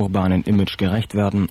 urbanen Image gerecht werden.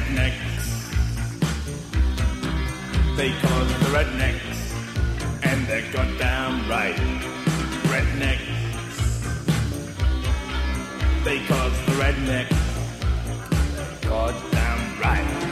rednecks. They call us the rednecks, and they're goddamn right. Rednecks. They call us the rednecks. Goddamn right.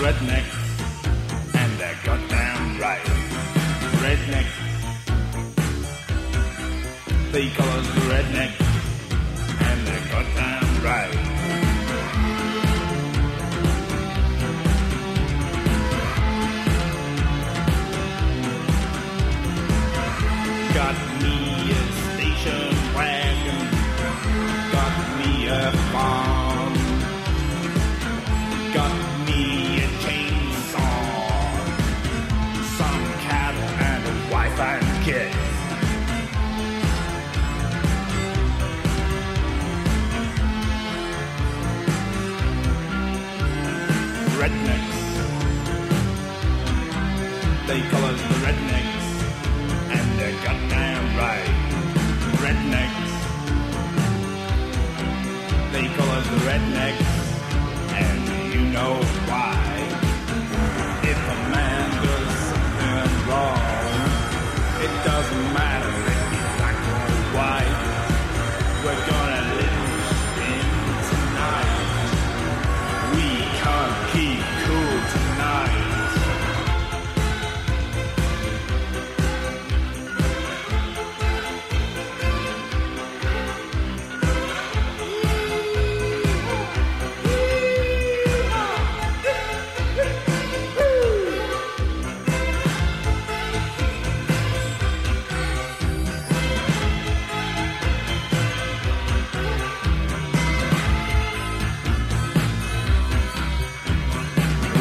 Redneck, and they're goddamn right. Redneck, They call us rednecks, and they're goddamn right.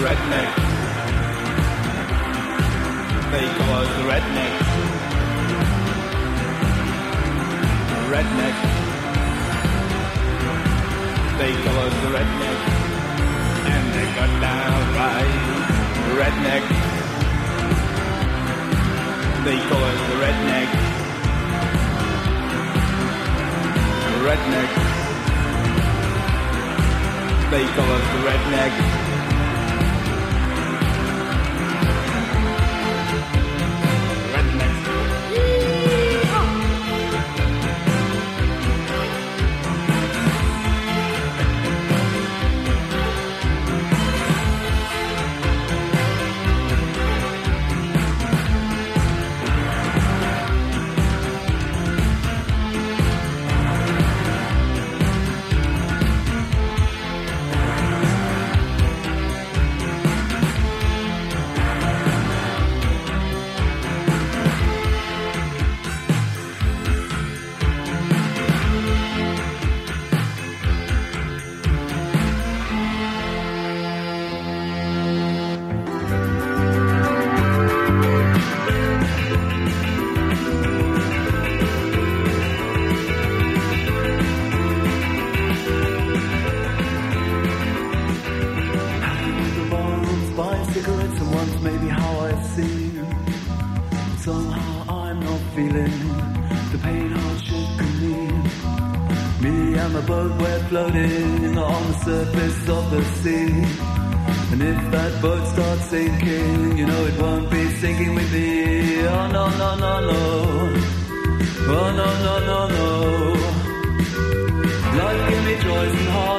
Redneck. They call us redneck. Redneck. They call us redneck. And they got down right. Redneck. They call us redneck. Redneck. They call us the redneck. surface of the sea. And if that boat starts sinking, you know it won't be sinking with me. Oh no, no, no, no. Oh no, no, no, no. Life gives me joys and hearts.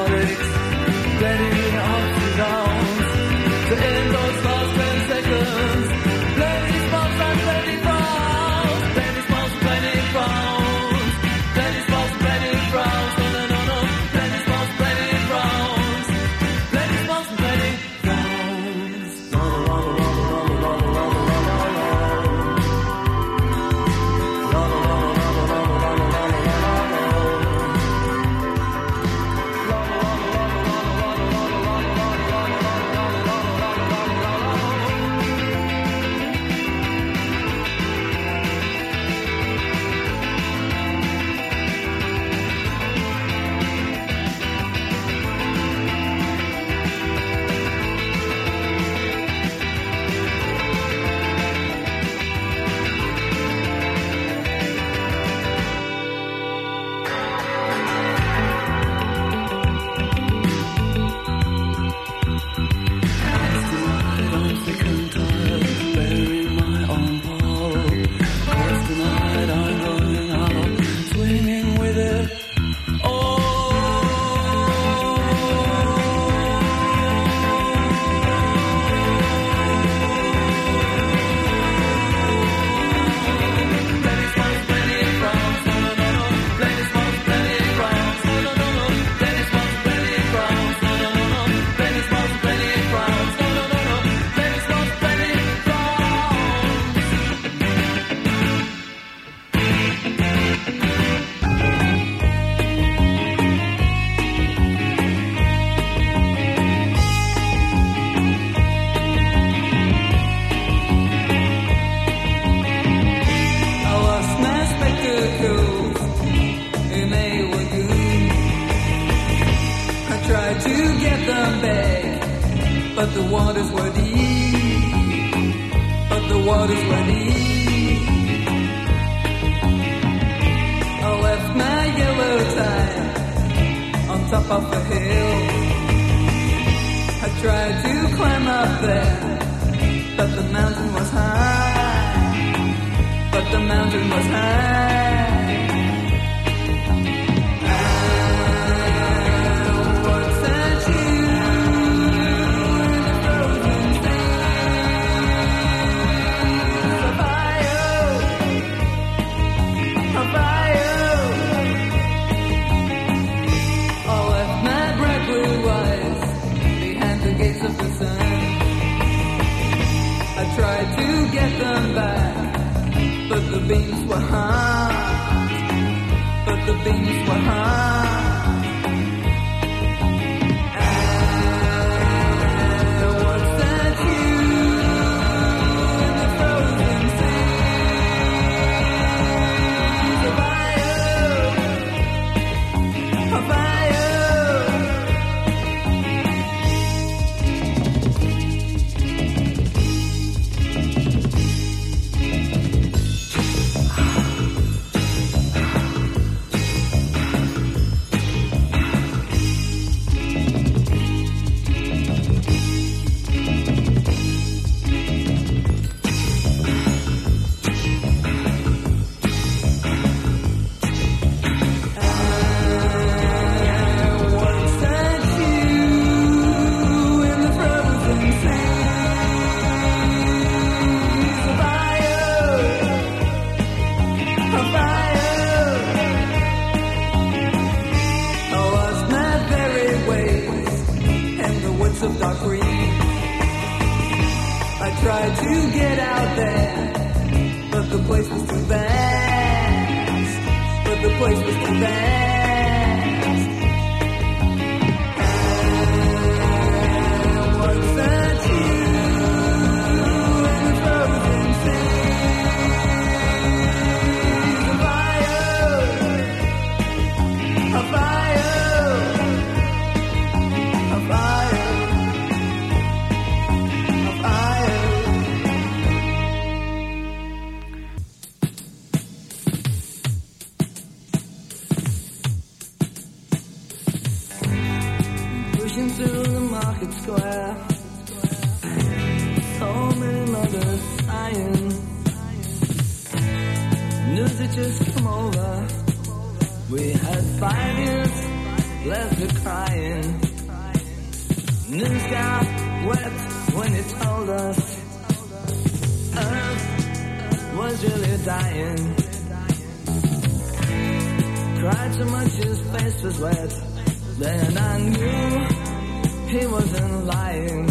to get out there, but the place was too fast. But the place was too fast. and I knew he wasn't lying.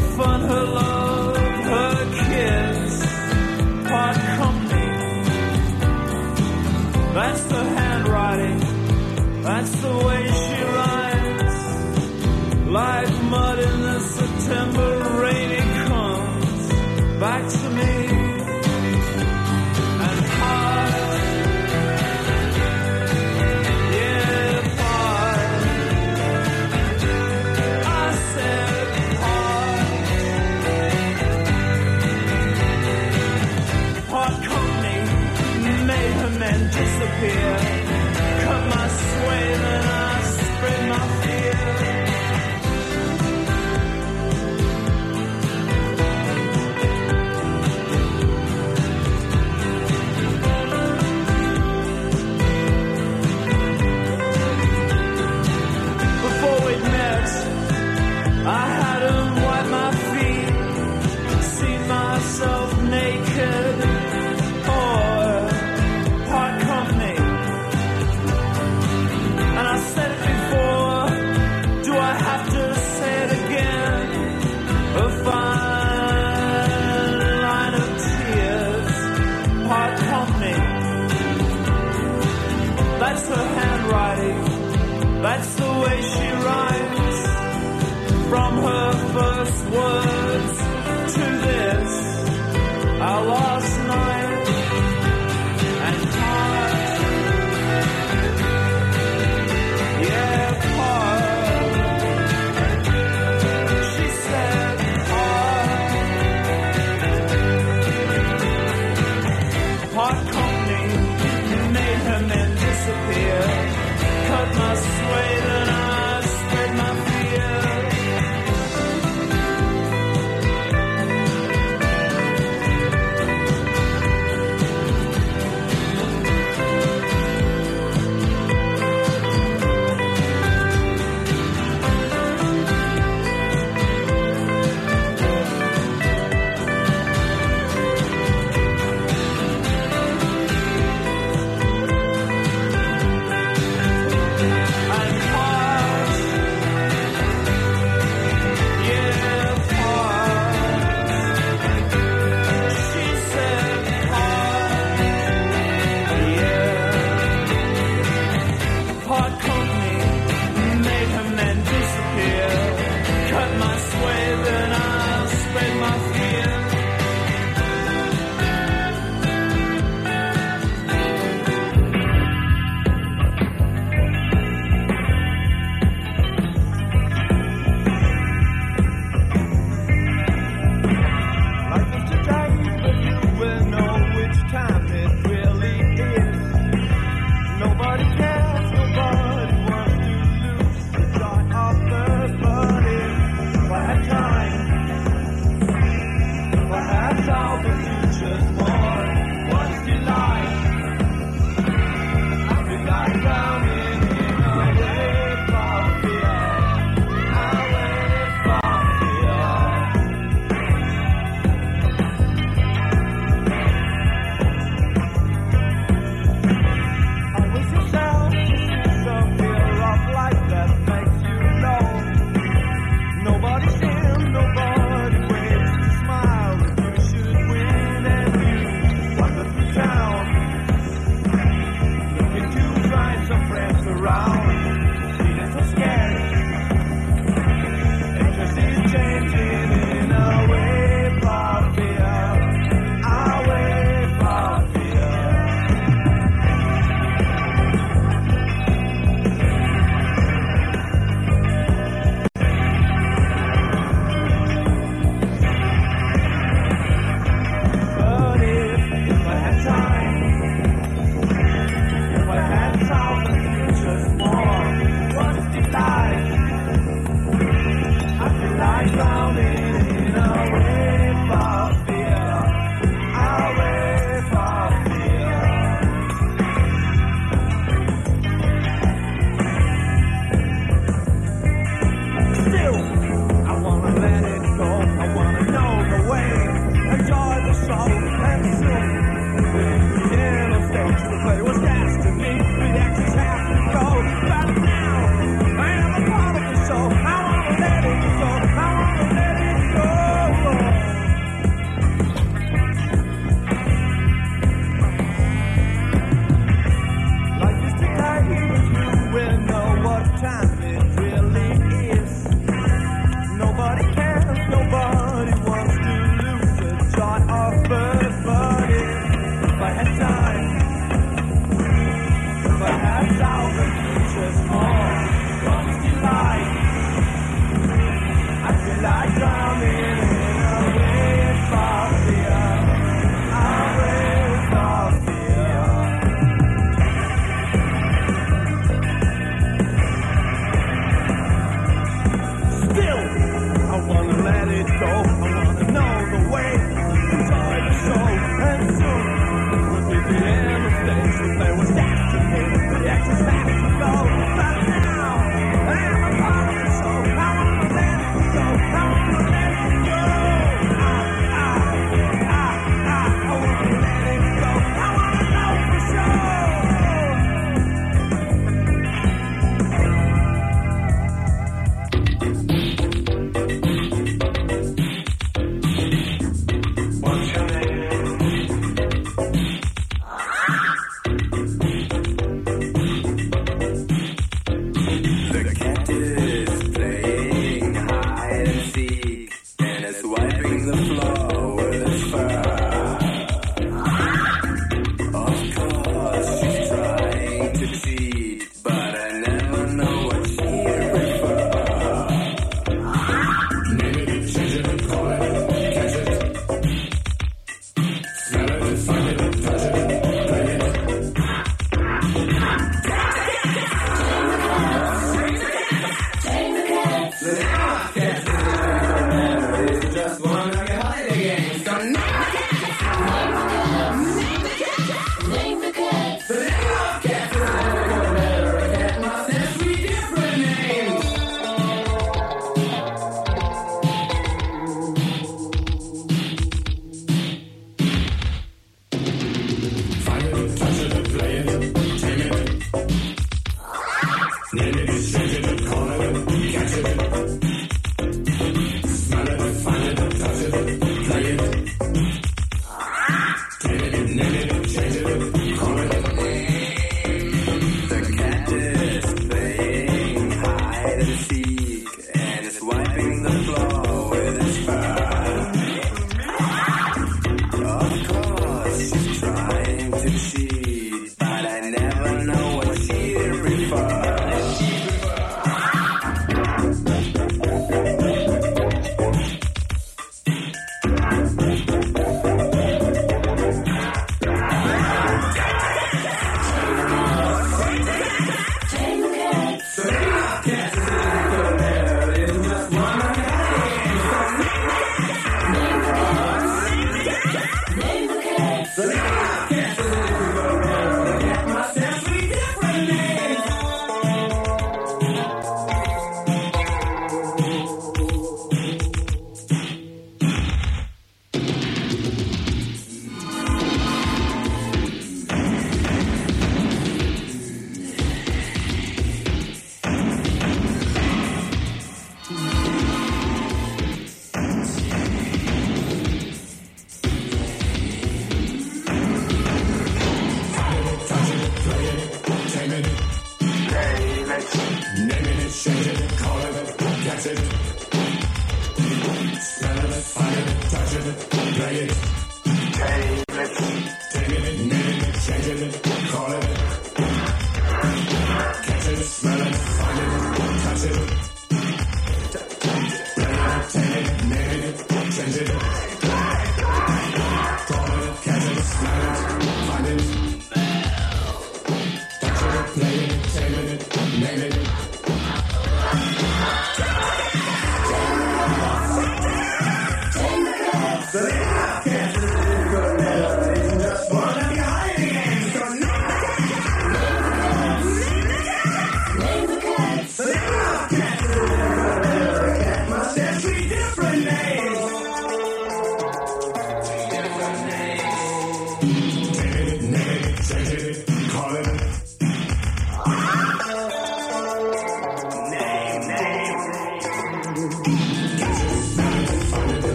fun, her love,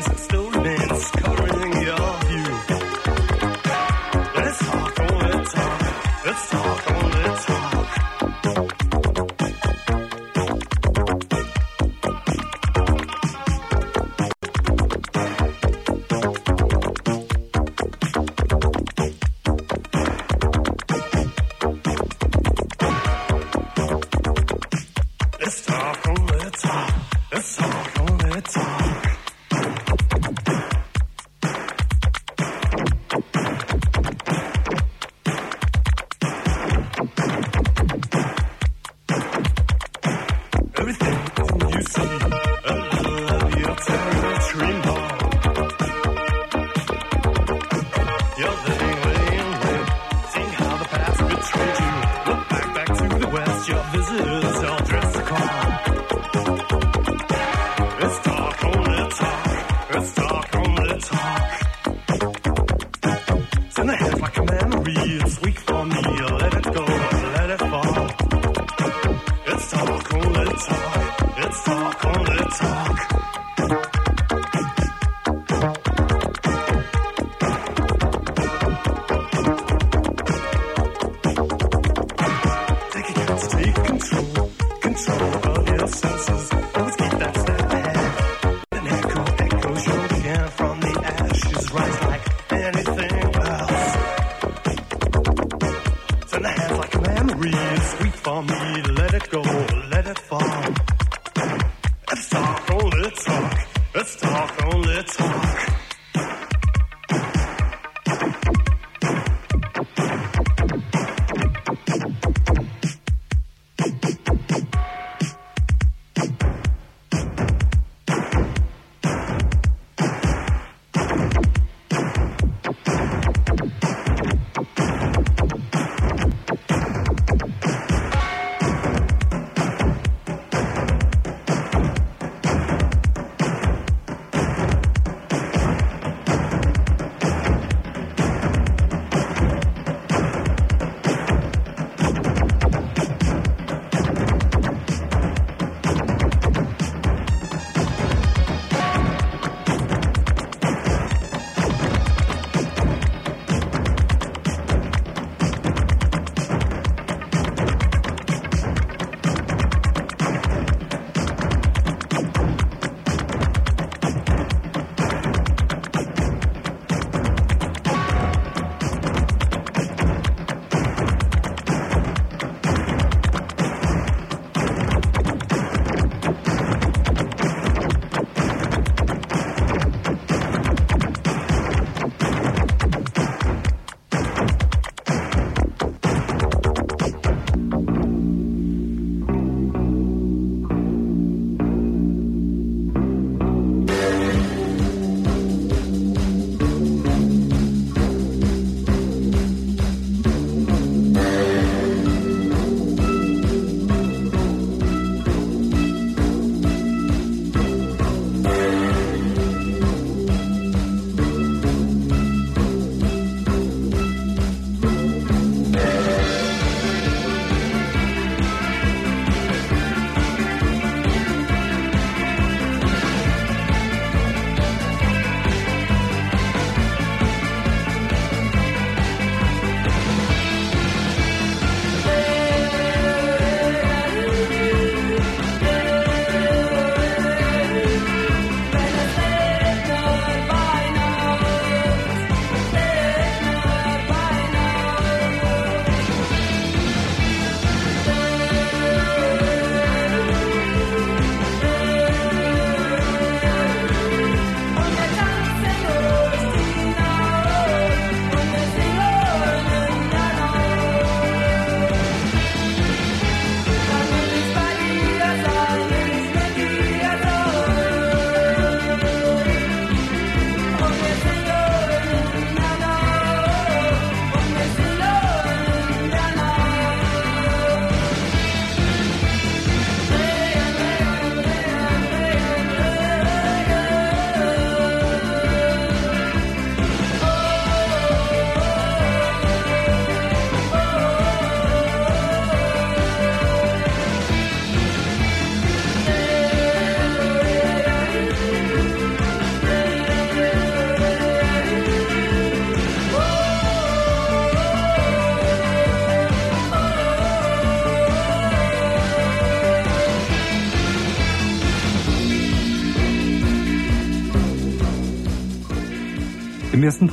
Still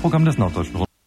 Programm des Norddeutschen